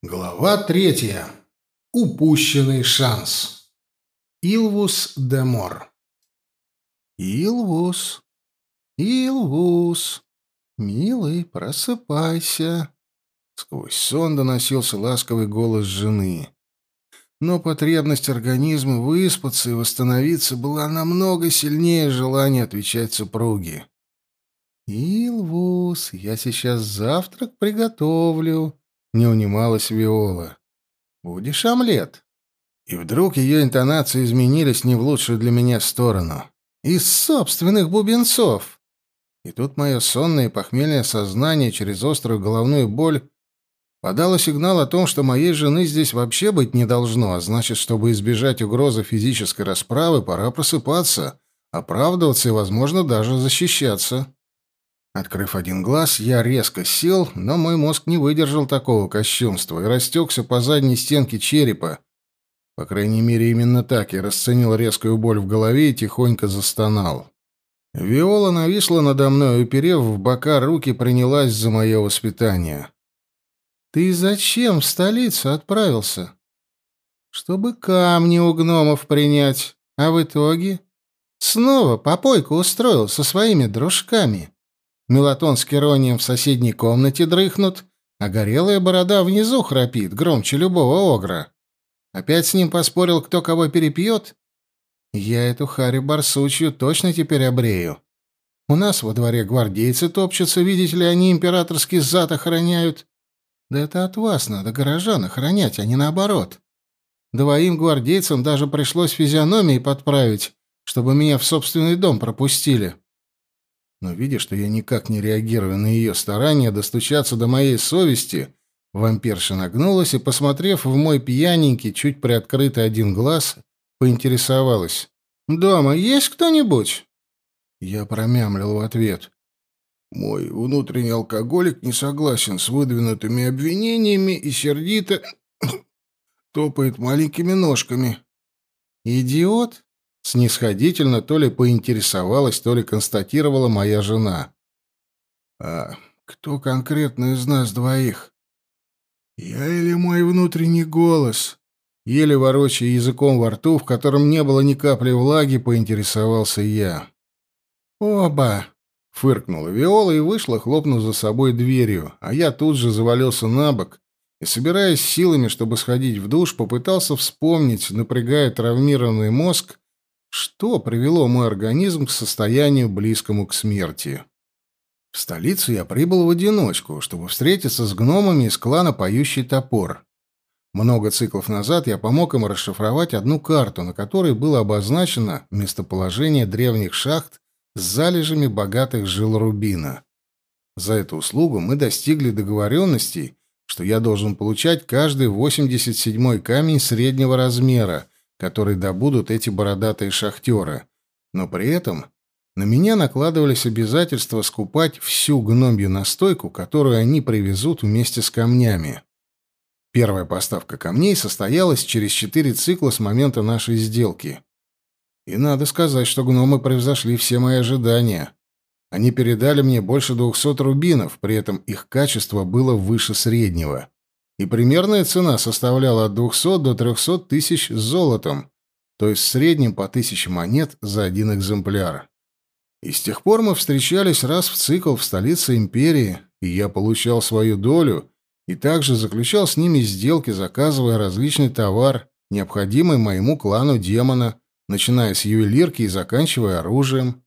Глава третья. Упущенный шанс. Илвус де Мор. Илвус, Илвус, милый, просыпайся. Сквозь сон доносился ласковый голос жены. Но потребность организма выспаться и восстановиться была намного сильнее желания отвечать супруге. «Илвус, я сейчас завтрак приготовлю», не унималась Виола. «Будешь омлет?» И вдруг ее интонации изменились не в лучшую для меня сторону. «Из собственных бубенцов!» И тут мое сонное и похмельное сознание через острую головную боль подало сигнал о том, что моей жены здесь вообще быть не должно, а значит, чтобы избежать угрозы физической расправы, пора просыпаться, оправдываться и, возможно, даже защищаться. Открыв один глаз, я резко сел, но мой мозг не выдержал такого кощунства и растекся по задней стенке черепа. По крайней мере, именно так я расценил резкую боль в голове и тихонько застонал. Виола нависла надо мной, уперев в бока руки, принялась за мое воспитание. «Ты зачем в столицу отправился?» «Чтобы камни у гномов принять, а в итоге...» «Снова попойку устроил со своими дружками». Мелатон с Керонием в соседней комнате дрыхнут, а горелая борода внизу храпит, громче любого огра. Опять с ним поспорил, кто кого перепьет? Я эту харю барсучью точно теперь обрею. У нас во дворе гвардейцы топчутся, видите ли, они императорский зад охраняют. Да это от вас надо горожан охранять, а не наоборот. Двоим гвардейцам даже пришлось физиономии подправить, чтобы меня в собственный дом пропустили. Но видя, что я никак не реагирую на ее старания достучаться до моей совести, вампирша нагнулась и, посмотрев в мой пьяненький, чуть приоткрытый один глаз, поинтересовалась. «Дома есть кто-нибудь?» Я промямлил в ответ. «Мой внутренний алкоголик не согласен с выдвинутыми обвинениями и сердито топает маленькими ножками». «Идиот?» Снисходительно то ли поинтересовалась, то ли констатировала моя жена. «А кто конкретно из нас двоих?» «Я или мой внутренний голос?» Еле ворочая языком во рту, в котором не было ни капли влаги, поинтересовался я. «Оба!» — фыркнула Виола и вышла, хлопнув за собой дверью, а я тут же завалился на бок и, собираясь силами, чтобы сходить в душ, попытался вспомнить, напрягая травмированный мозг, что привело мой организм к состоянию близкому к смерти? В столицу я прибыл в одиночку, чтобы встретиться с гномами из клана «Поющий топор». Много циклов назад я помог им расшифровать одну карту, на которой было обозначено местоположение древних шахт с залежами богатых жил рубина. За эту услугу мы достигли договоренностей, что я должен получать каждый 87-й камень среднего размера, который добудут эти бородатые шахтеры. Но при этом на меня накладывались обязательства скупать всю гномью настойку, которую они привезут вместе с камнями. Первая поставка камней состоялась через четыре цикла с момента нашей сделки. И надо сказать, что гномы превзошли все мои ожидания. Они передали мне больше двухсот рубинов, при этом их качество было выше среднего и примерная цена составляла от 200 до 300 тысяч золотом, то есть в среднем по тысяче монет за один экземпляр. И с тех пор мы встречались раз в цикл в столице империи, и я получал свою долю и также заключал с ними сделки, заказывая различный товар, необходимый моему клану демона, начиная с ювелирки и заканчивая оружием.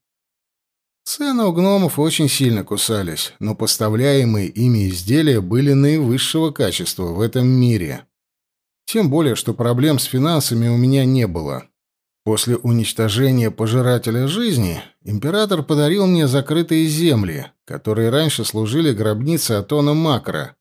Цены у гномов очень сильно кусались, но поставляемые ими изделия были наивысшего качества в этом мире. Тем более, что проблем с финансами у меня не было. После уничтожения пожирателя жизни император подарил мне закрытые земли, которые раньше служили гробницей Атона Макро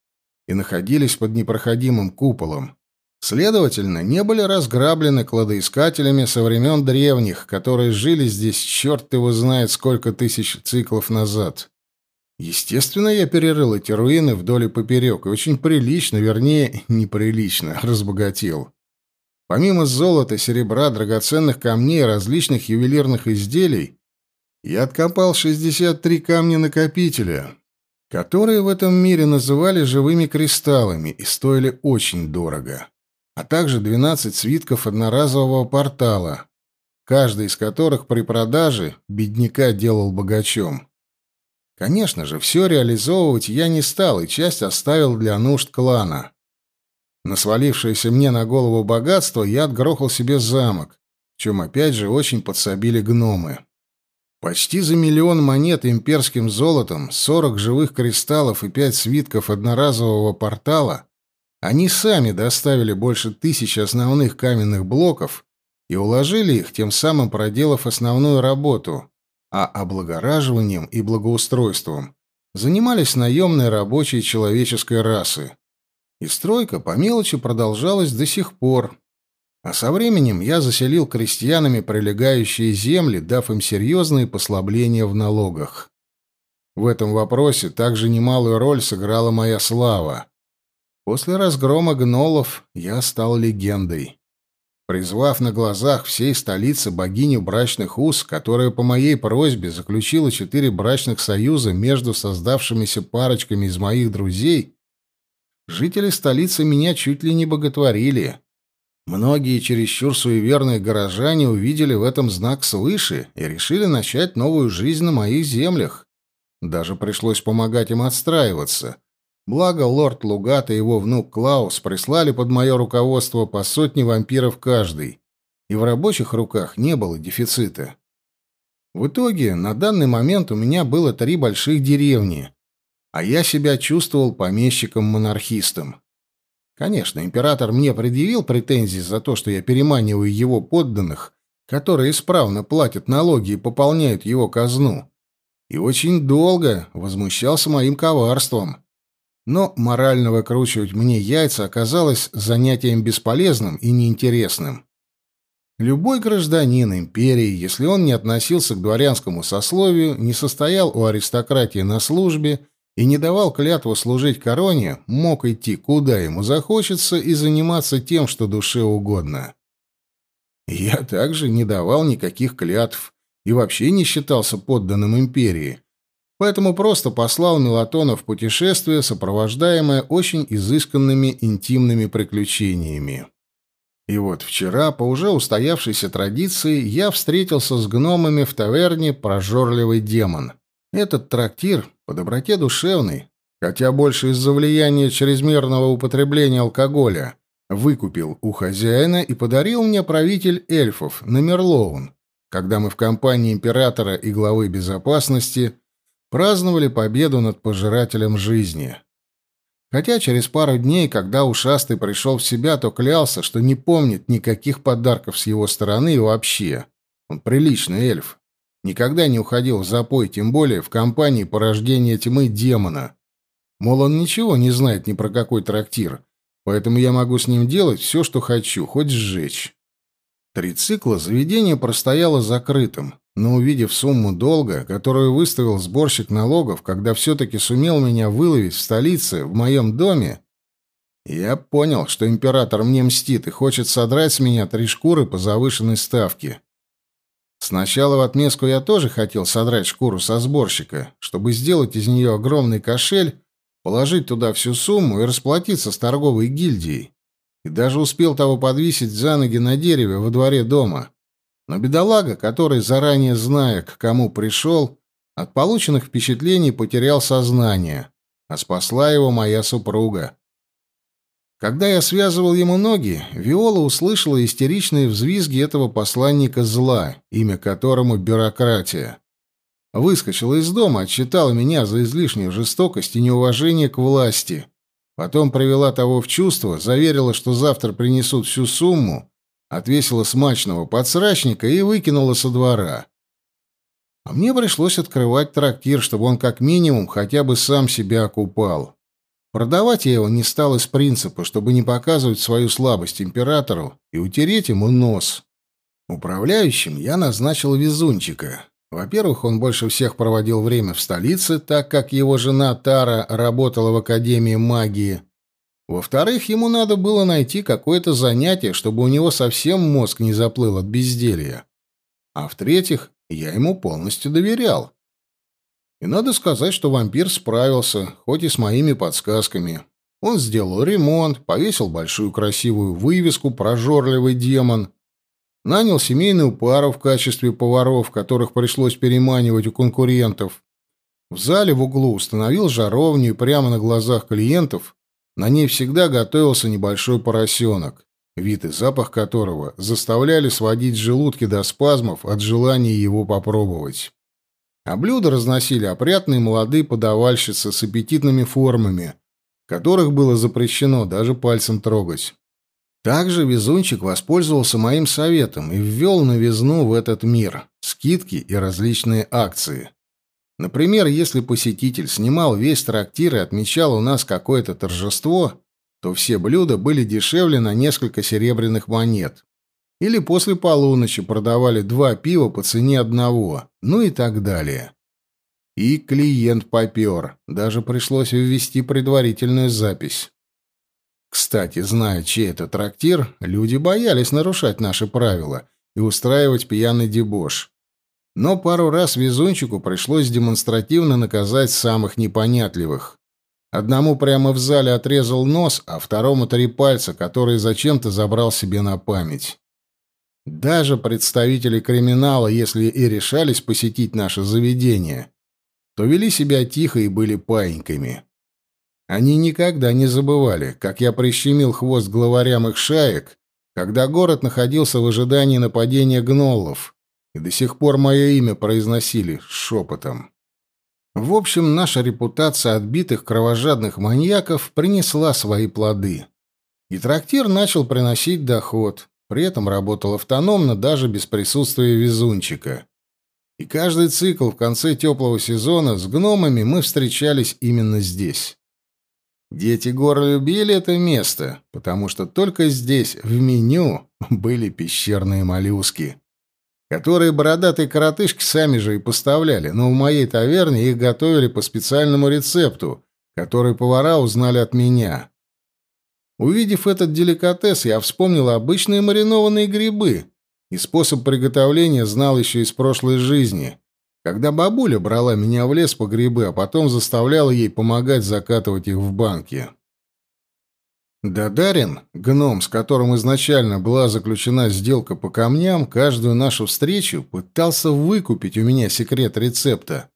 и находились под непроходимым куполом. Следовательно, не были разграблены кладоискателями со времен древних, которые жили здесь черт его знает сколько тысяч циклов назад. Естественно, я перерыл эти руины вдоль и поперек, и очень прилично, вернее, неприлично, разбогател. Помимо золота, серебра, драгоценных камней и различных ювелирных изделий, я откопал 63 камня-накопителя, которые в этом мире называли живыми кристаллами и стоили очень дорого, а также 12 свитков одноразового портала, каждый из которых при продаже бедняка делал богачом. Конечно же, все реализовывать я не стал и часть оставил для нужд клана. На свалившееся мне на голову богатство я отгрохал себе замок, чем опять же очень подсобили гномы. Почти за миллион монет имперским золотом, 40 живых кристаллов и 5 свитков одноразового портала они сами доставили больше тысячи основных каменных блоков и уложили их, тем самым проделав основную работу, а облагораживанием и благоустройством занимались наемные рабочие человеческой расы. И стройка по мелочи продолжалась до сих пор. А со временем я заселил крестьянами прилегающие земли, дав им серьезные послабления в налогах. В этом вопросе также немалую роль сыграла моя слава. После разгрома гнолов я стал легендой. Призвав на глазах всей столицы богиню брачных уз, которая по моей просьбе заключила четыре брачных союза между создавшимися парочками из моих друзей, Жители столицы меня чуть ли не боготворили. Многие чересчур суеверные горожане увидели в этом знак свыше и решили начать новую жизнь на моих землях. Даже пришлось помогать им отстраиваться. Благо, лорд Лугат и его внук Клаус прислали под мое руководство по сотне вампиров каждый, и в рабочих руках не было дефицита. В итоге, на данный момент у меня было три больших деревни, а я себя чувствовал помещиком-монархистом. Конечно, император мне предъявил претензии за то, что я переманиваю его подданных, которые исправно платят налоги и пополняют его казну. И очень долго возмущался моим коварством. Но морально выкручивать мне яйца оказалось занятием бесполезным и неинтересным. Любой гражданин империи, если он не относился к дворянскому сословию, не состоял у аристократии на службе и не давал клятву служить короне, мог идти куда ему захочется и заниматься тем, что душе угодно. Я также не давал никаких клятв и вообще не считался подданным империи, поэтому просто послал Мелатона в путешествие, сопровождаемое очень изысканными интимными приключениями. И вот вчера, по уже устоявшейся традиции, я встретился с гномами в таверне «Прожорливый демон». Этот трактир по доброте душевной, хотя больше из-за влияния чрезмерного употребления алкоголя, выкупил у хозяина и подарил мне правитель эльфов на Мерлоун, когда мы в компании императора и главы безопасности праздновали победу над пожирателем жизни. Хотя через пару дней, когда ушастый пришел в себя, то клялся, что не помнит никаких подарков с его стороны и вообще. Он приличный эльф. Никогда не уходил в запой, тем более в компании порождения тьмы демона. Мол, он ничего не знает ни про какой трактир, поэтому я могу с ним делать все, что хочу, хоть сжечь. Три цикла заведение простояло закрытым, но увидев сумму долга, которую выставил сборщик налогов, когда все-таки сумел меня выловить в столице, в моем доме, я понял, что император мне мстит и хочет содрать с меня три шкуры по завышенной ставке. Сначала в отместку я тоже хотел содрать шкуру со сборщика, чтобы сделать из нее огромный кошель, положить туда всю сумму и расплатиться с торговой гильдией. И даже успел того подвесить за ноги на дереве во дворе дома. Но бедолага, который, заранее зная, к кому пришел, от полученных впечатлений потерял сознание, а спасла его моя супруга. Когда я связывал ему ноги, Виола услышала истеричные взвизги этого посланника зла, имя которому бюрократия. Выскочила из дома, отчитала меня за излишнюю жестокость и неуважение к власти. Потом привела того в чувство, заверила, что завтра принесут всю сумму, отвесила смачного подсрачника и выкинула со двора. А мне пришлось открывать трактир, чтобы он как минимум хотя бы сам себя окупал. Продавать я его не стал из принципа, чтобы не показывать свою слабость императору и утереть ему нос. Управляющим я назначил везунчика. Во-первых, он больше всех проводил время в столице, так как его жена Тара работала в Академии магии. Во-вторых, ему надо было найти какое-то занятие, чтобы у него совсем мозг не заплыл от безделья. А в-третьих, я ему полностью доверял. И надо сказать, что вампир справился, хоть и с моими подсказками. Он сделал ремонт, повесил большую красивую вывеску «Прожорливый демон», нанял семейную пару в качестве поваров, которых пришлось переманивать у конкурентов. В зале в углу установил жаровню и прямо на глазах клиентов на ней всегда готовился небольшой поросенок, вид и запах которого заставляли сводить желудки до спазмов от желания его попробовать. А блюда разносили опрятные молодые подавальщицы с аппетитными формами, которых было запрещено даже пальцем трогать. Также везунчик воспользовался моим советом и ввел новизну в этот мир, скидки и различные акции. Например, если посетитель снимал весь трактир и отмечал у нас какое-то торжество, то все блюда были дешевле на несколько серебряных монет. Или после полуночи продавали два пива по цене одного, ну и так далее. И клиент попер, даже пришлось ввести предварительную запись. Кстати, зная, чей это трактир, люди боялись нарушать наши правила и устраивать пьяный дебош. Но пару раз везунчику пришлось демонстративно наказать самых непонятливых. Одному прямо в зале отрезал нос, а второму три пальца, которые зачем-то забрал себе на память. Даже представители криминала, если и решались посетить наше заведение, то вели себя тихо и были паиньками. Они никогда не забывали, как я прищемил хвост главарям их шаек, когда город находился в ожидании нападения гноллов, и до сих пор мое имя произносили шепотом. В общем, наша репутация отбитых кровожадных маньяков принесла свои плоды. И трактир начал приносить доход, при этом работал автономно даже без присутствия везунчика. И каждый цикл в конце теплого сезона с гномами мы встречались именно здесь. Дети гор любили это место, потому что только здесь, в меню, были пещерные моллюски которые бородатые коротышки сами же и поставляли, но в моей таверне их готовили по специальному рецепту, который повара узнали от меня. Увидев этот деликатес, я вспомнил обычные маринованные грибы, и способ приготовления знал еще из прошлой жизни, когда бабуля брала меня в лес по грибы, а потом заставляла ей помогать закатывать их в банки. Дадарин, гном, с которым изначально была заключена сделка по камням, каждую нашу встречу пытался выкупить у меня секрет рецепта.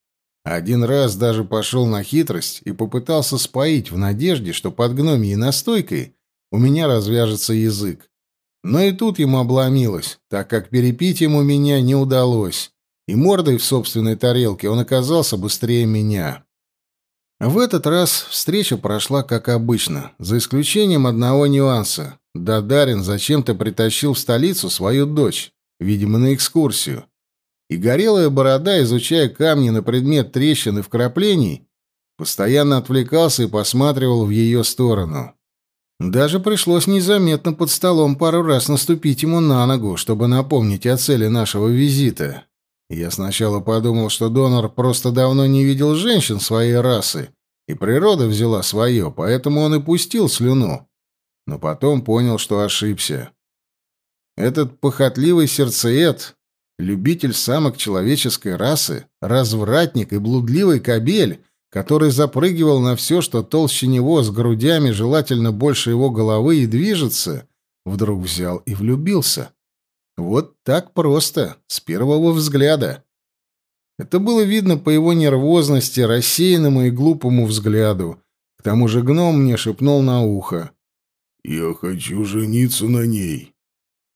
Один раз даже пошел на хитрость и попытался споить в надежде, что под гномьей настойкой у меня развяжется язык. Но и тут ему обломилось, так как перепить ему меня не удалось, и мордой в собственной тарелке он оказался быстрее меня. В этот раз встреча прошла как обычно, за исключением одного нюанса. Дадарин зачем-то притащил в столицу свою дочь, видимо, на экскурсию. И горелая борода, изучая камни на предмет трещин и вкраплений, постоянно отвлекался и посматривал в ее сторону. Даже пришлось незаметно под столом пару раз наступить ему на ногу, чтобы напомнить о цели нашего визита. Я сначала подумал, что донор просто давно не видел женщин своей расы, и природа взяла свое, поэтому он и пустил слюну. Но потом понял, что ошибся. Этот похотливый сердцеед, любитель самок человеческой расы, развратник и блудливый кобель, который запрыгивал на все, что толще него, с грудями, желательно больше его головы, и движется, вдруг взял и влюбился. Вот так просто, с первого взгляда. Это было видно по его нервозности, рассеянному и глупому взгляду. К тому же гном мне шепнул на ухо. «Я хочу жениться на ней».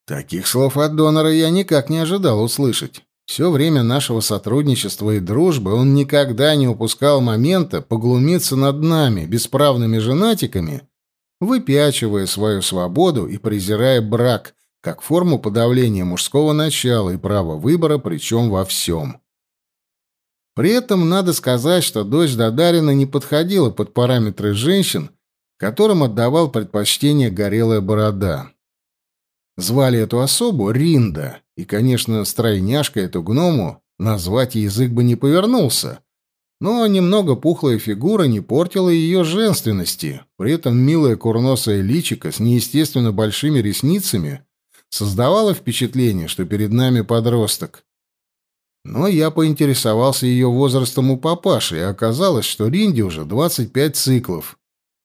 Таких слов от донора я никак не ожидал услышать. Все время нашего сотрудничества и дружбы он никогда не упускал момента поглумиться над нами, бесправными женатиками, выпячивая свою свободу и презирая брак, как форму подавления мужского начала и права выбора, причем во всем. При этом надо сказать, что дочь Дадарина не подходила под параметры женщин, которым отдавал предпочтение горелая борода. Звали эту особу Ринда, и, конечно, стройняшка эту гному назвать язык бы не повернулся, но немного пухлая фигура не портила ее женственности, при этом милая курносая личико с неестественно большими ресницами создавало впечатление, что перед нами подросток. Но я поинтересовался ее возрастом у папаши, и оказалось, что Ринде уже 25 циклов.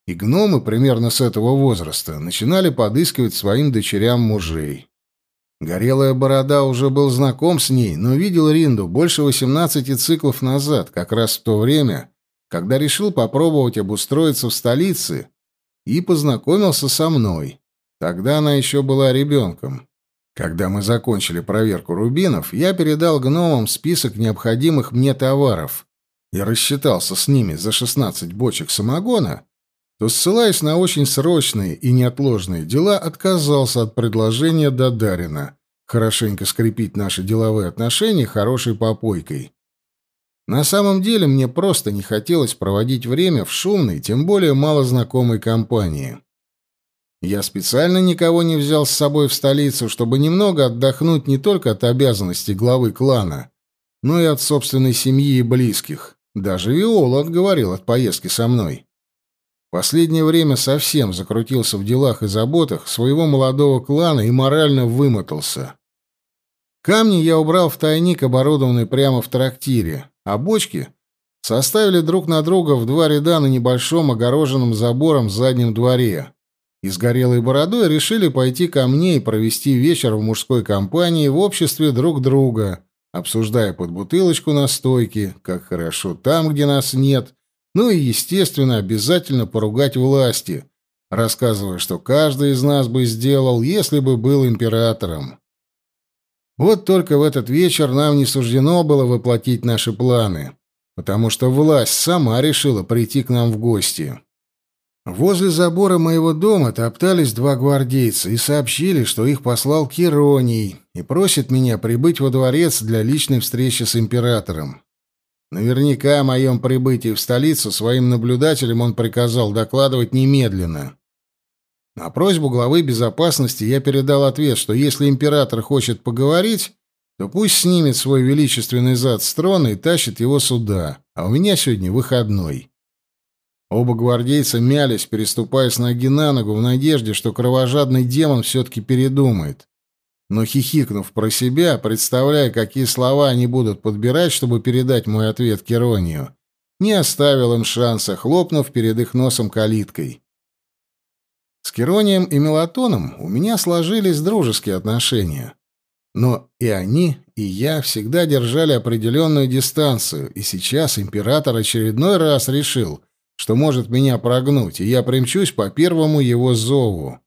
И гномы примерно с этого возраста начинали подыскивать своим дочерям мужей. Горелая борода уже был знаком с ней, но видел Ринду больше 18 циклов назад, как раз в то время, когда решил попробовать обустроиться в столице и познакомился со мной. Тогда она еще была ребенком. Когда мы закончили проверку рубинов, я передал гномам список необходимых мне товаров и рассчитался с ними за 16 бочек самогона, то, ссылаясь на очень срочные и неотложные дела, отказался от предложения Дадарина хорошенько скрепить наши деловые отношения хорошей попойкой. На самом деле мне просто не хотелось проводить время в шумной, тем более малознакомой компании. Я специально никого не взял с собой в столицу, чтобы немного отдохнуть не только от обязанностей главы клана, но и от собственной семьи и близких. Даже Виола отговорил от поездки со мной. Последнее время совсем закрутился в делах и заботах своего молодого клана и морально вымотался. Камни я убрал в тайник, оборудованный прямо в трактире, а бочки составили друг на друга в два ряда на небольшом огороженном забором заднем дворе и с горелой бородой решили пойти ко мне и провести вечер в мужской компании в обществе друг друга, обсуждая под бутылочку на стойке, как хорошо там, где нас нет, ну и, естественно, обязательно поругать власти, рассказывая, что каждый из нас бы сделал, если бы был императором. Вот только в этот вечер нам не суждено было воплотить наши планы, потому что власть сама решила прийти к нам в гости. Возле забора моего дома топтались два гвардейца и сообщили, что их послал Кироний и просит меня прибыть во дворец для личной встречи с императором. Наверняка о моем прибытии в столицу своим наблюдателям он приказал докладывать немедленно. На просьбу главы безопасности я передал ответ, что если император хочет поговорить, то пусть снимет свой величественный зад с трона и тащит его сюда, а у меня сегодня выходной. Оба гвардейца мялись, переступая с ноги на ногу в надежде, что кровожадный демон все-таки передумает. Но хихикнув про себя, представляя, какие слова они будут подбирать, чтобы передать мой ответ Керонию, не оставил им шанса, хлопнув перед их носом калиткой. С Керонием и Мелатоном у меня сложились дружеские отношения. Но и они, и я всегда держали определенную дистанцию, и сейчас император очередной раз решил — что может меня прогнуть, и я примчусь по первому его зову.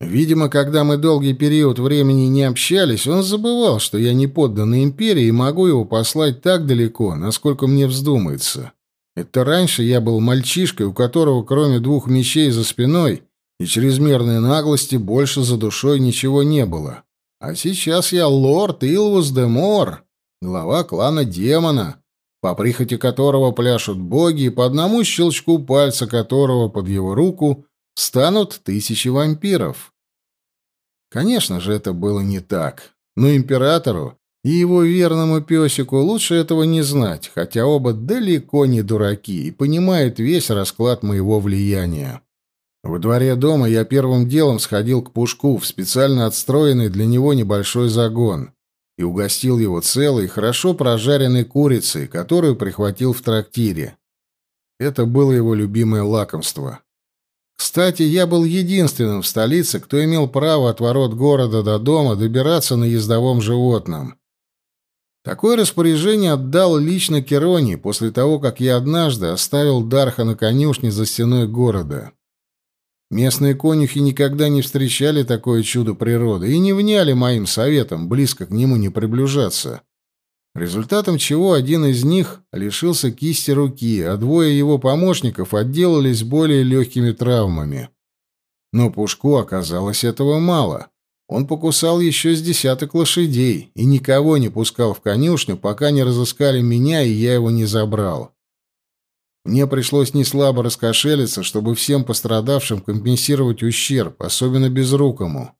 Видимо, когда мы долгий период времени не общались, он забывал, что я не подданный империи и могу его послать так далеко, насколько мне вздумается. Это раньше я был мальчишкой, у которого кроме двух мечей за спиной и чрезмерной наглости больше за душой ничего не было. А сейчас я лорд Илвус де Мор, глава клана демона, по прихоти которого пляшут боги, и по одному щелчку пальца которого под его руку станут тысячи вампиров. Конечно же, это было не так. Но императору и его верному песику лучше этого не знать, хотя оба далеко не дураки и понимают весь расклад моего влияния. Во дворе дома я первым делом сходил к Пушку в специально отстроенный для него небольшой загон и угостил его целой, хорошо прожаренной курицей, которую прихватил в трактире. Это было его любимое лакомство. Кстати, я был единственным в столице, кто имел право от ворот города до дома добираться на ездовом животном. Такое распоряжение отдал лично Керони после того, как я однажды оставил Дарха на конюшне за стеной города. Местные конюхи никогда не встречали такое чудо природы и не вняли моим советам близко к нему не приближаться. Результатом чего один из них лишился кисти руки, а двое его помощников отделались более легкими травмами. Но Пушку оказалось этого мало. Он покусал еще с десяток лошадей и никого не пускал в конюшню, пока не разыскали меня, и я его не забрал. Мне пришлось неслабо раскошелиться, чтобы всем пострадавшим компенсировать ущерб, особенно безрукому.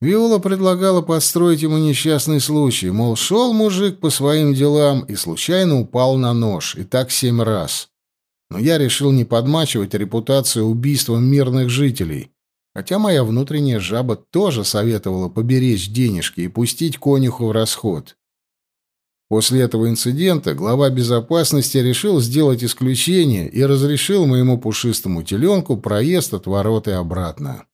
Виола предлагала подстроить ему несчастный случай, мол, шел мужик по своим делам и случайно упал на нож, и так семь раз. Но я решил не подмачивать репутацию убийством мирных жителей, хотя моя внутренняя жаба тоже советовала поберечь денежки и пустить конюху в расход. После этого инцидента глава безопасности решил сделать исключение и разрешил моему пушистому теленку проезд от ворот и обратно.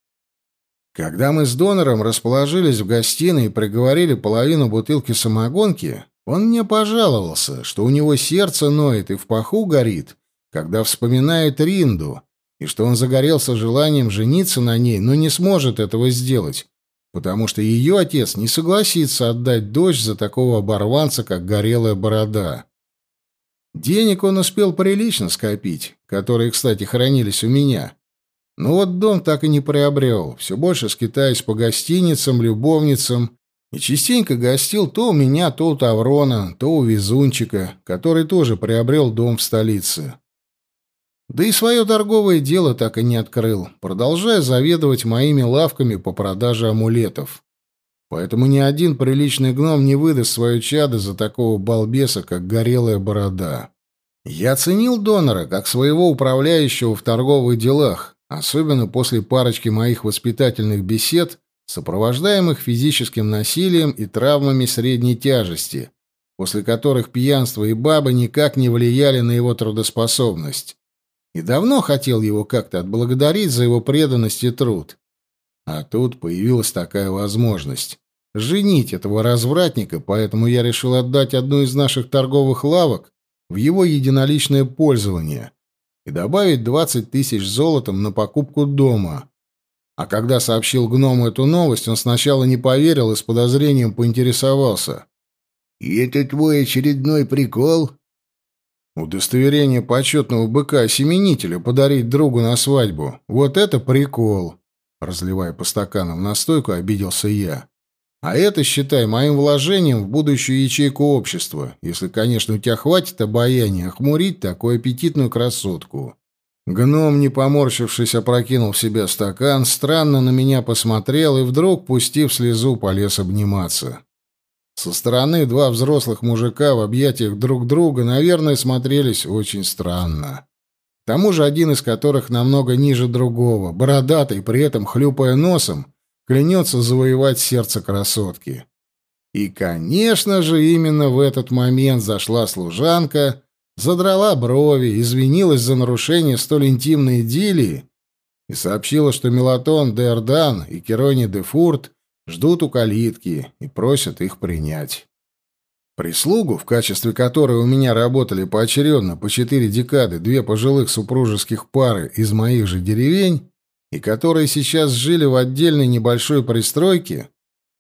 Когда мы с донором расположились в гостиной и приговорили половину бутылки самогонки, он мне пожаловался, что у него сердце ноет и в паху горит, когда вспоминает Ринду, и что он загорелся желанием жениться на ней, но не сможет этого сделать, потому что ее отец не согласится отдать дочь за такого оборванца, как горелая борода. Денег он успел прилично скопить, которые, кстати, хранились у меня. Но вот дом так и не приобрел, все больше скитаясь по гостиницам, любовницам, и частенько гостил то у меня, то у Таврона, то у Везунчика, который тоже приобрел дом в столице. Да и свое торговое дело так и не открыл, продолжая заведовать моими лавками по продаже амулетов. Поэтому ни один приличный гном не выдаст свое чадо за такого балбеса, как горелая борода. Я ценил донора как своего управляющего в торговых делах, особенно после парочки моих воспитательных бесед, сопровождаемых физическим насилием и травмами средней тяжести, после которых пьянство и бабы никак не влияли на его трудоспособность и давно хотел его как-то отблагодарить за его преданность и труд. А тут появилась такая возможность. Женить этого развратника, поэтому я решил отдать одну из наших торговых лавок в его единоличное пользование и добавить 20 тысяч золотом на покупку дома. А когда сообщил гному эту новость, он сначала не поверил и с подозрением поинтересовался. «И это твой очередной прикол?» Удостоверение почетного быка-осеменителя подарить другу на свадьбу. Вот это прикол. Разливая по стаканам настойку, обиделся я. А это, считай, моим вложением в будущую ячейку общества, если, конечно, у тебя хватит обаяния охмурить такую аппетитную красотку. Гном, не поморщившись, опрокинул в себя стакан, странно на меня посмотрел и вдруг, пустив слезу, полез обниматься. Со стороны два взрослых мужика в объятиях друг друга, наверное, смотрелись очень странно. К тому же один из которых намного ниже другого, бородатый, при этом хлюпая носом, клянется завоевать сердце красотки. И, конечно же, именно в этот момент зашла служанка, задрала брови, извинилась за нарушение столь интимной идиллии и сообщила, что Мелатон де Эрдан и Керони де Фурт ждут у калитки и просят их принять. Прислугу, в качестве которой у меня работали поочередно по четыре декады две пожилых супружеских пары из моих же деревень, и которые сейчас жили в отдельной небольшой пристройке,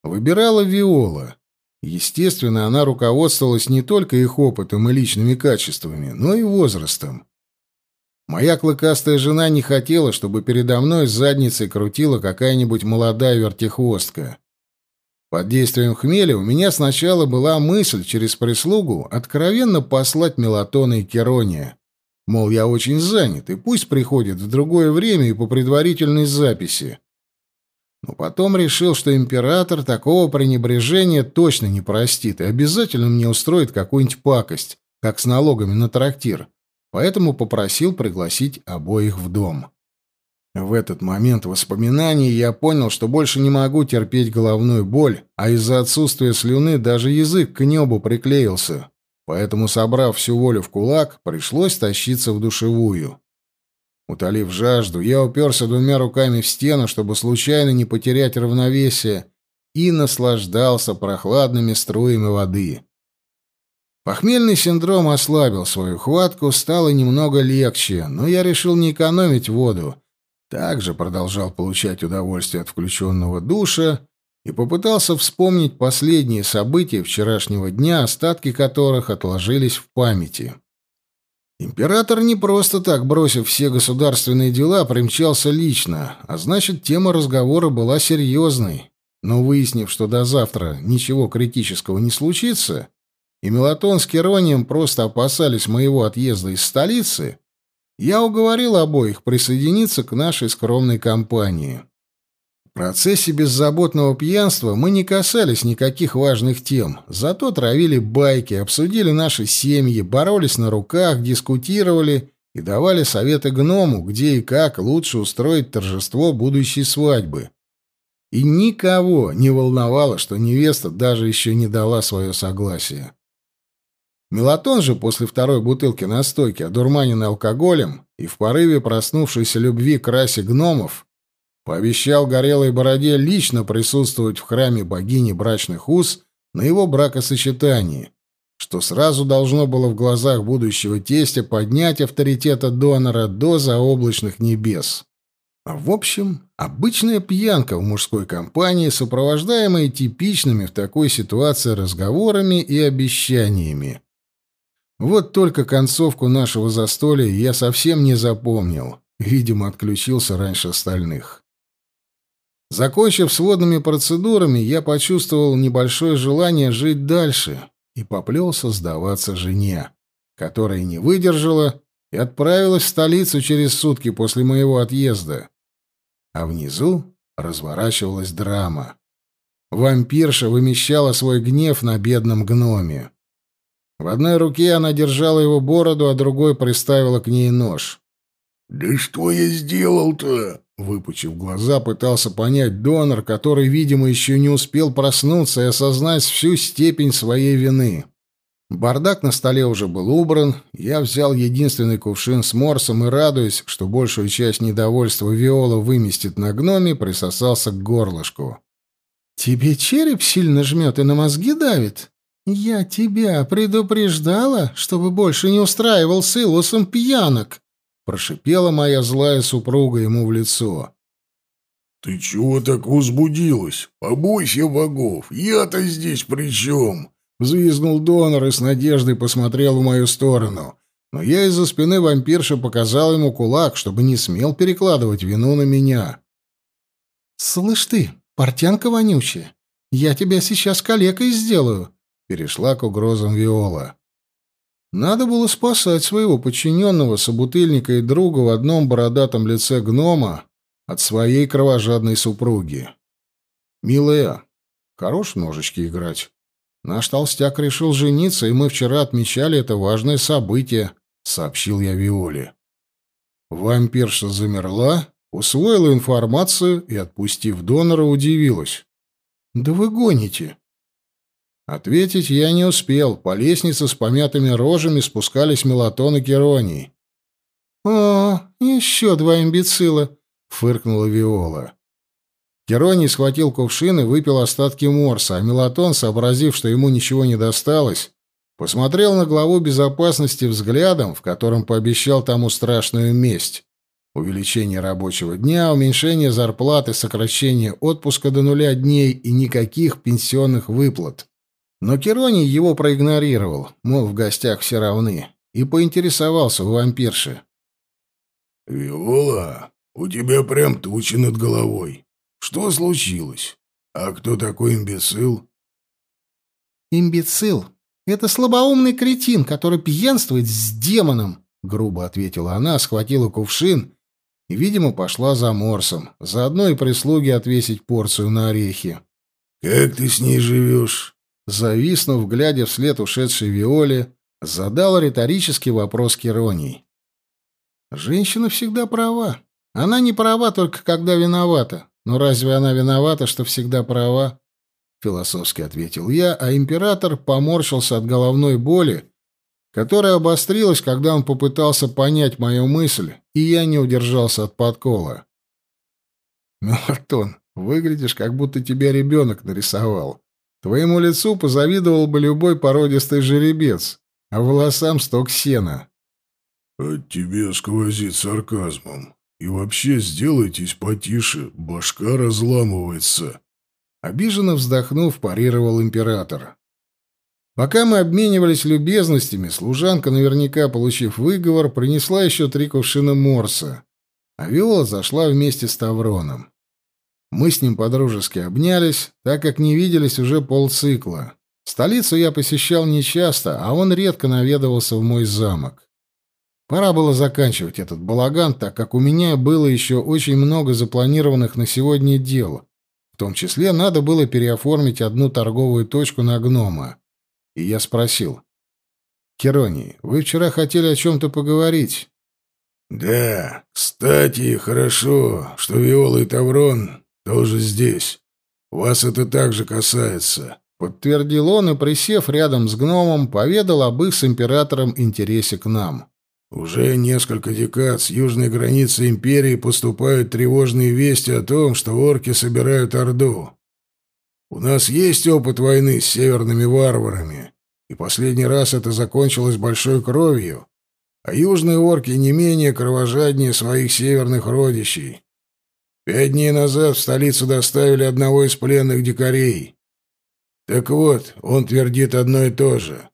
выбирала Виола. Естественно, она руководствовалась не только их опытом и личными качествами, но и возрастом. Моя клыкастая жена не хотела, чтобы передо мной с задницей крутила какая-нибудь молодая вертихвостка. Под действием хмеля у меня сначала была мысль через прислугу откровенно послать Мелатона и Керония. Мол, я очень занят, и пусть приходит в другое время и по предварительной записи. Но потом решил, что император такого пренебрежения точно не простит и обязательно мне устроит какую-нибудь пакость, как с налогами на трактир поэтому попросил пригласить обоих в дом. В этот момент воспоминаний я понял, что больше не могу терпеть головную боль, а из-за отсутствия слюны даже язык к небу приклеился. Поэтому, собрав всю волю в кулак, пришлось тащиться в душевую. Утолив жажду, я уперся двумя руками в стену, чтобы случайно не потерять равновесие, и наслаждался прохладными струями воды. Похмельный синдром ослабил свою хватку, стало немного легче, но я решил не экономить воду. Также продолжал получать удовольствие от включенного душа и попытался вспомнить последние события вчерашнего дня, остатки которых отложились в памяти. Император не просто так, бросив все государственные дела, примчался лично, а значит, тема разговора была серьезной. Но выяснив, что до завтра ничего критического не случится, и Мелатон с Керонием просто опасались моего отъезда из столицы, я уговорил обоих присоединиться к нашей скромной компании. В процессе беззаботного пьянства мы не касались никаких важных тем, зато травили байки, обсудили наши семьи, боролись на руках, дискутировали и давали советы гному, где и как лучше устроить торжество будущей свадьбы. И никого не волновало, что невеста даже еще не дала свое согласие. Мелатон же после второй бутылки настойки, одурманенный алкоголем и в порыве проснувшейся любви к расе гномов, пообещал Горелой Бороде лично присутствовать в храме богини брачных уз на его бракосочетании, что сразу должно было в глазах будущего тестя поднять авторитета донора до заоблачных небес. А в общем, обычная пьянка в мужской компании, сопровождаемая типичными в такой ситуации разговорами и обещаниями. Вот только концовку нашего застолья я совсем не запомнил. Видимо, отключился раньше остальных. Закончив с водными процедурами, я почувствовал небольшое желание жить дальше и поплелся сдаваться жене, которая не выдержала и отправилась в столицу через сутки после моего отъезда. А внизу разворачивалась драма. Вампирша вымещала свой гнев на бедном гноме. В одной руке она держала его бороду, а другой приставила к ней нож. «Да что я сделал-то?» Выпучив глаза, пытался понять донор, который, видимо, еще не успел проснуться и осознать всю степень своей вины. Бардак на столе уже был убран, я взял единственный кувшин с морсом и, радуясь, что большую часть недовольства Виола выместит на гноме, присосался к горлышку. «Тебе череп сильно жмет и на мозги давит? Я тебя предупреждала, чтобы больше не устраивал с Илусом пьянок!» Прошипела моя злая супруга ему в лицо. «Ты чего так возбудилась? Побойся богов! Я-то здесь при чем?» Взвизгнул донор и с надеждой посмотрел в мою сторону. Но я из-за спины вампирши показал ему кулак, чтобы не смел перекладывать вину на меня. «Слышь ты, портянка вонючая, я тебя сейчас калекой сделаю!» Перешла к угрозам Виола. Надо было спасать своего подчиненного, собутыльника и друга в одном бородатом лице гнома от своей кровожадной супруги. «Милая, хорош ножички играть. Наш толстяк решил жениться, и мы вчера отмечали это важное событие», — сообщил я Виоле. Вампирша замерла, усвоила информацию и, отпустив донора, удивилась. «Да вы гоните!» Ответить я не успел. По лестнице с помятыми рожами спускались Мелатон и Кероний. «О, еще два имбецила!» — фыркнула Виола. Кероний схватил кувшин и выпил остатки морса, а Мелатон, сообразив, что ему ничего не досталось, посмотрел на главу безопасности взглядом, в котором пообещал тому страшную месть. Увеличение рабочего дня, уменьшение зарплаты, сокращение отпуска до нуля дней и никаких пенсионных выплат. Но Кероний его проигнорировал, мол, в гостях все равны, и поинтересовался у вампирши. «Виола, у тебя прям тучи над головой. Что случилось? А кто такой имбецил?» «Имбецил — это слабоумный кретин, который пьянствует с демоном», — грубо ответила она, схватила кувшин и, видимо, пошла за морсом, заодно и прислуги отвесить порцию на орехи. «Как ты с ней живешь?» Зависнув, глядя вслед ушедшей Виоле, задал риторический вопрос Кероний. «Женщина всегда права. Она не права только когда виновата. Но разве она виновата, что всегда права?» Философски ответил я, а император поморщился от головной боли, которая обострилась, когда он попытался понять мою мысль, и я не удержался от подкола. «Мелатон, выглядишь, как будто тебя ребенок нарисовал», Твоему лицу позавидовал бы любой породистый жеребец, а волосам сток сена. — От тебе сквозит сарказмом. И вообще сделайтесь потише, башка разламывается. Обиженно вздохнув, парировал император. Пока мы обменивались любезностями, служанка, наверняка получив выговор, принесла еще три кувшина морса, а Виола зашла вместе с Тавроном. Мы с ним подружески обнялись, так как не виделись уже полцикла. Столицу я посещал нечасто, а он редко наведывался в мой замок. Пора было заканчивать этот балаган, так как у меня было еще очень много запланированных на сегодня дел. В том числе надо было переоформить одну торговую точку на гнома. И я спросил. «Кероний, вы вчера хотели о чем-то поговорить?» «Да, кстати, хорошо, что Виола и Таврон тоже здесь. Вас это также касается. Подтвердил он и, присев рядом с гномом, поведал об их с императором интересе к нам. Уже несколько декад с южной границы империи поступают тревожные вести о том, что орки собирают Орду. У нас есть опыт войны с северными варварами, и последний раз это закончилось большой кровью, а южные орки не менее кровожаднее своих северных родичей. Пять дней назад в столицу доставили одного из пленных дикарей. Так вот, он твердит одно и то же.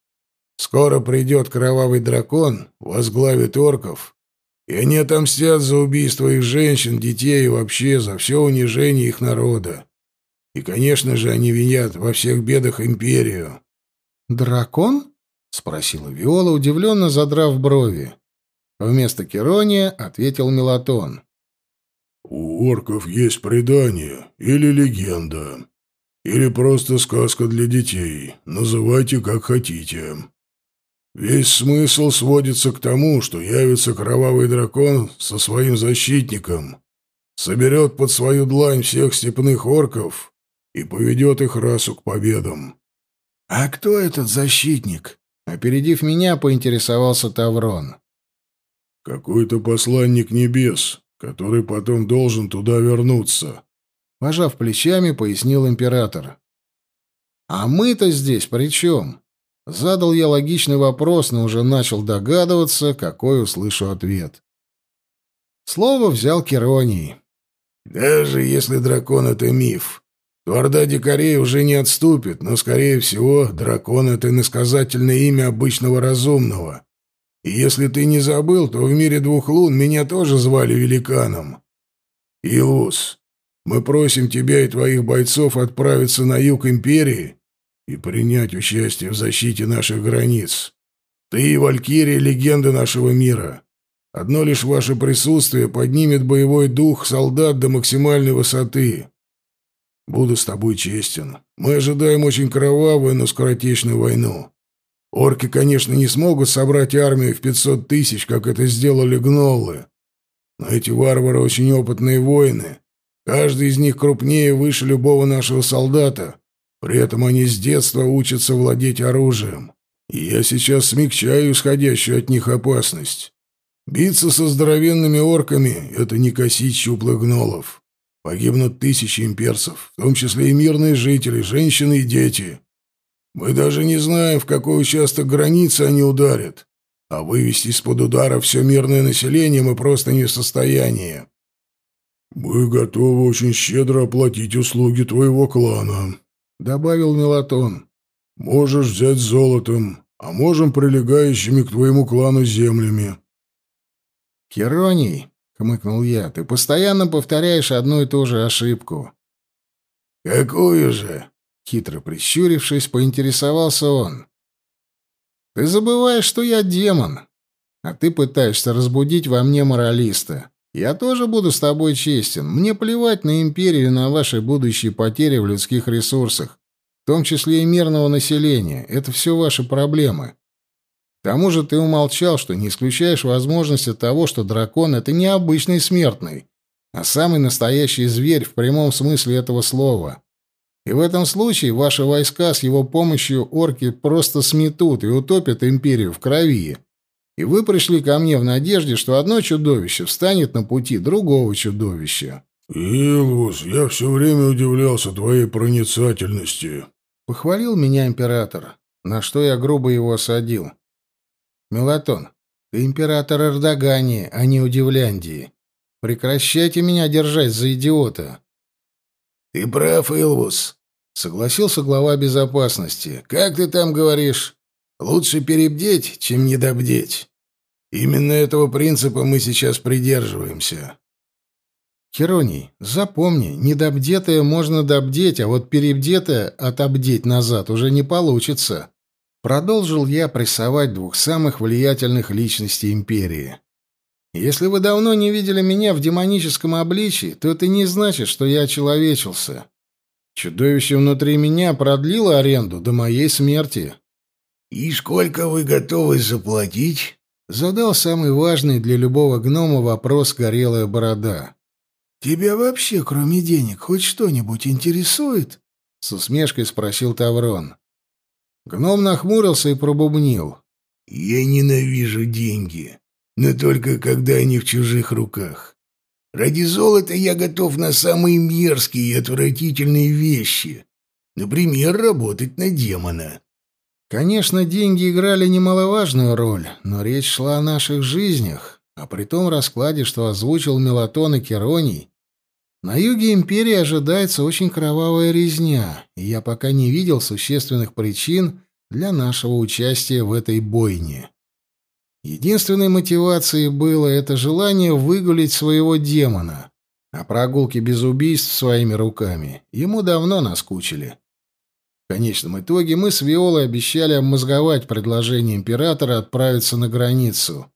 Скоро придет кровавый дракон, возглавит орков, и они отомстят за убийство их женщин, детей и вообще за все унижение их народа. И, конечно же, они винят во всех бедах империю. «Дракон?» — спросила Виола, удивленно задрав брови. Вместо Керония ответил Мелатон. «У орков есть предание или легенда, или просто сказка для детей. Называйте как хотите. Весь смысл сводится к тому, что явится кровавый дракон со своим защитником, соберет под свою длань всех степных орков и поведет их расу к победам. «А кто этот защитник?» Опередив меня, поинтересовался Таврон. «Какой-то посланник небес, который потом должен туда вернуться», Пожав плечами, пояснил император. «А мы-то здесь при чем?» Задал я логичный вопрос, но уже начал догадываться, какой услышу ответ. Слово взял Кероний. «Даже если дракон — это миф, то Орда Дикарей уже не отступит, но, скорее всего, дракон — это иносказательное имя обычного разумного. И если ты не забыл, то в мире двух лун меня тоже звали Великаном. Илус, мы просим тебя и твоих бойцов отправиться на юг Империи и принять участие в защите наших границ. Ты и Валькирия — легенды нашего мира. Одно лишь ваше присутствие поднимет боевой дух солдат до максимальной высоты. Буду с тобой честен. Мы ожидаем очень кровавую, но скоротечную войну. Орки, конечно, не смогут собрать армию в пятьсот тысяч, как это сделали гноллы. Но эти варвары очень опытные воины. Каждый из них крупнее и выше любого нашего солдата, при этом они с детства учатся владеть оружием. И я сейчас смягчаю исходящую от них опасность. Биться со здоровенными орками — это не косить щуплых гнолов. Погибнут тысячи имперцев, в том числе и мирные жители, женщины и дети. Мы даже не знаем, в какой участок границы они ударят. А вывести из-под удара все мирное население мы просто не в состоянии. «Мы готовы очень щедро оплатить услуги твоего клана», добавил Мелатон. «Можешь взять золотом, а можем прилегающими к твоему клану землями». «Кероний», — хмыкнул я, — «ты постоянно повторяешь одну и ту же ошибку». «Какую же?» — хитро прищурившись, поинтересовался он. «Ты забываешь, что я демон, а ты пытаешься разбудить во мне моралиста. Я тоже буду с тобой честен. Мне плевать на империю и на ваши будущие потери в людских ресурсах, в том числе и мирного населения. Это все ваши проблемы. К тому же ты умолчал, что не исключаешь возможности того, что дракон — это не обычный смертный, а самый настоящий зверь в прямом смысле этого слова. И в этом случае ваши войска с его помощью орки просто сметут и утопят империю в крови. И вы пришли ко мне в надежде, что одно чудовище встанет на пути другого чудовища. «Илвус, я все время удивлялся твоей проницательности», — похвалил меня император, на что я грубо его осадил. «Мелатон, ты император Эрдогании, а не Удивляндии. Прекращайте меня держать за идиота». «Ты прав, Илвус», — согласился глава безопасности. «Как ты там говоришь? Лучше перебдеть, чем недобдеть». Именно этого принципа мы сейчас придерживаемся. Хероний, запомни, недобдетое можно добдеть, а вот перебдетое отобдеть назад уже не получится. Продолжил я прессовать двух самых влиятельных личностей империи. Если вы давно не видели меня в демоническом обличии, то это не значит, что я человечился. Чудовище внутри меня продлило аренду до моей смерти. «И сколько вы готовы заплатить?» Задал самый важный для любого гнома вопрос горелая борода. «Тебя вообще, кроме денег, хоть что-нибудь интересует?» — с усмешкой спросил Таврон. Гном нахмурился и пробубнил. «Я ненавижу деньги, но только когда они в чужих руках. Ради золота я готов на самые мерзкие и отвратительные вещи. Например, работать на демона». Конечно, деньги играли немаловажную роль, но речь шла о наших жизнях, а при том раскладе, что озвучил Мелатон и Кероний, на юге империи ожидается очень кровавая резня, и я пока не видел существенных причин для нашего участия в этой бойне. Единственной мотивацией было это желание выгулить своего демона, а прогулки без убийств своими руками ему давно наскучили. В конечном итоге мы с Виолой обещали обмозговать предложение императора отправиться на границу.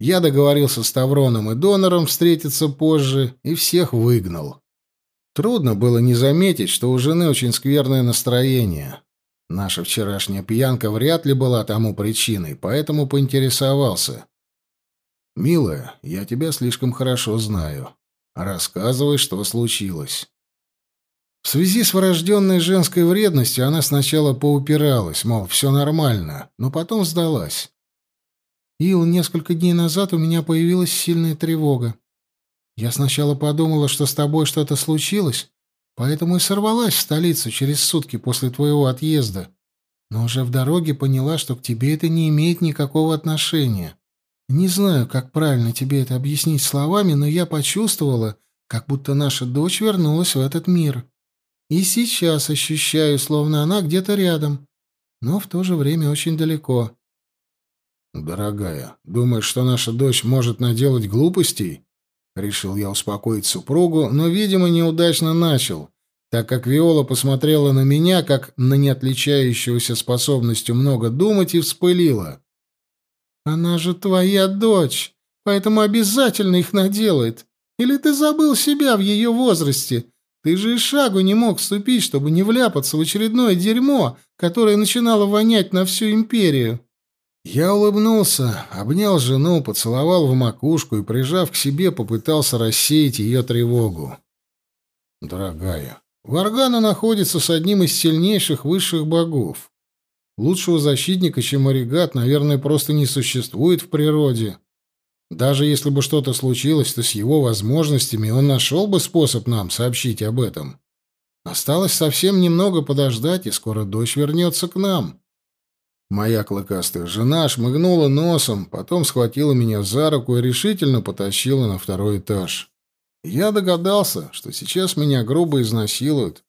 Я договорился с Тавроном и Донором встретиться позже и всех выгнал. Трудно было не заметить, что у жены очень скверное настроение. Наша вчерашняя пьянка вряд ли была тому причиной, поэтому поинтересовался. «Милая, я тебя слишком хорошо знаю. Рассказывай, что случилось». В связи с врожденной женской вредностью она сначала поупиралась, мол, все нормально, но потом сдалась. «Ил, несколько дней назад у меня появилась сильная тревога. Я сначала подумала, что с тобой что-то случилось, поэтому и сорвалась в столицу через сутки после твоего отъезда. Но уже в дороге поняла, что к тебе это не имеет никакого отношения. Не знаю, как правильно тебе это объяснить словами, но я почувствовала, как будто наша дочь вернулась в этот мир. И сейчас ощущаю, словно она где-то рядом, но в то же время очень далеко. «Дорогая, думаешь, что наша дочь может наделать глупостей?» Решил я успокоить супругу, но, видимо, неудачно начал, так как Виола посмотрела на меня, как на неотличающегося способностью много думать, и вспылила. «Она же твоя дочь, поэтому обязательно их наделает. Или ты забыл себя в ее возрасте? Ты же и шагу не мог ступить, чтобы не вляпаться в очередное дерьмо, которое начинало вонять на всю империю. Я улыбнулся, обнял жену, поцеловал в макушку и, прижав к себе, попытался рассеять ее тревогу. «Дорогая, Варгана находится с одним из сильнейших высших богов. Лучшего защитника, чем Оригат, наверное, просто не существует в природе. Даже если бы что-то случилось, то с его возможностями он нашел бы способ нам сообщить об этом. Осталось совсем немного подождать, и скоро дочь вернется к нам. Моя клыкастая жена шмыгнула носом, потом схватила меня за руку и решительно потащила на второй этаж. Я догадался, что сейчас меня грубо изнасилуют,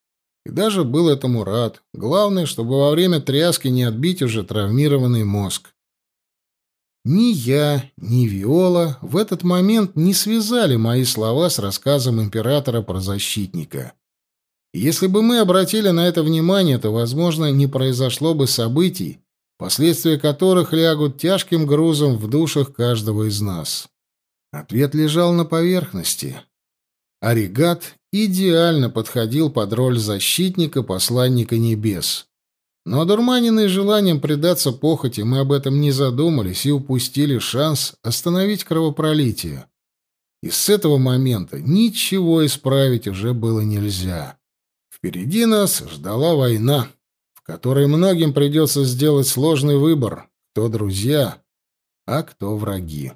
и даже был этому рад. Главное, чтобы во время тряски не отбить уже травмированный мозг. Ни я, ни Виола в этот момент не связали мои слова с рассказом императора про защитника. Если бы мы обратили на это внимание, то, возможно, не произошло бы событий, последствия которых лягут тяжким грузом в душах каждого из нас. Ответ лежал на поверхности. Оригат идеально подходил под роль защитника посланника небес. Но одурманенные желанием предаться похоти мы об этом не задумались и упустили шанс остановить кровопролитие. И с этого момента ничего исправить уже было нельзя. Впереди нас ждала война, которой многим придется сделать сложный выбор, кто друзья, а кто враги.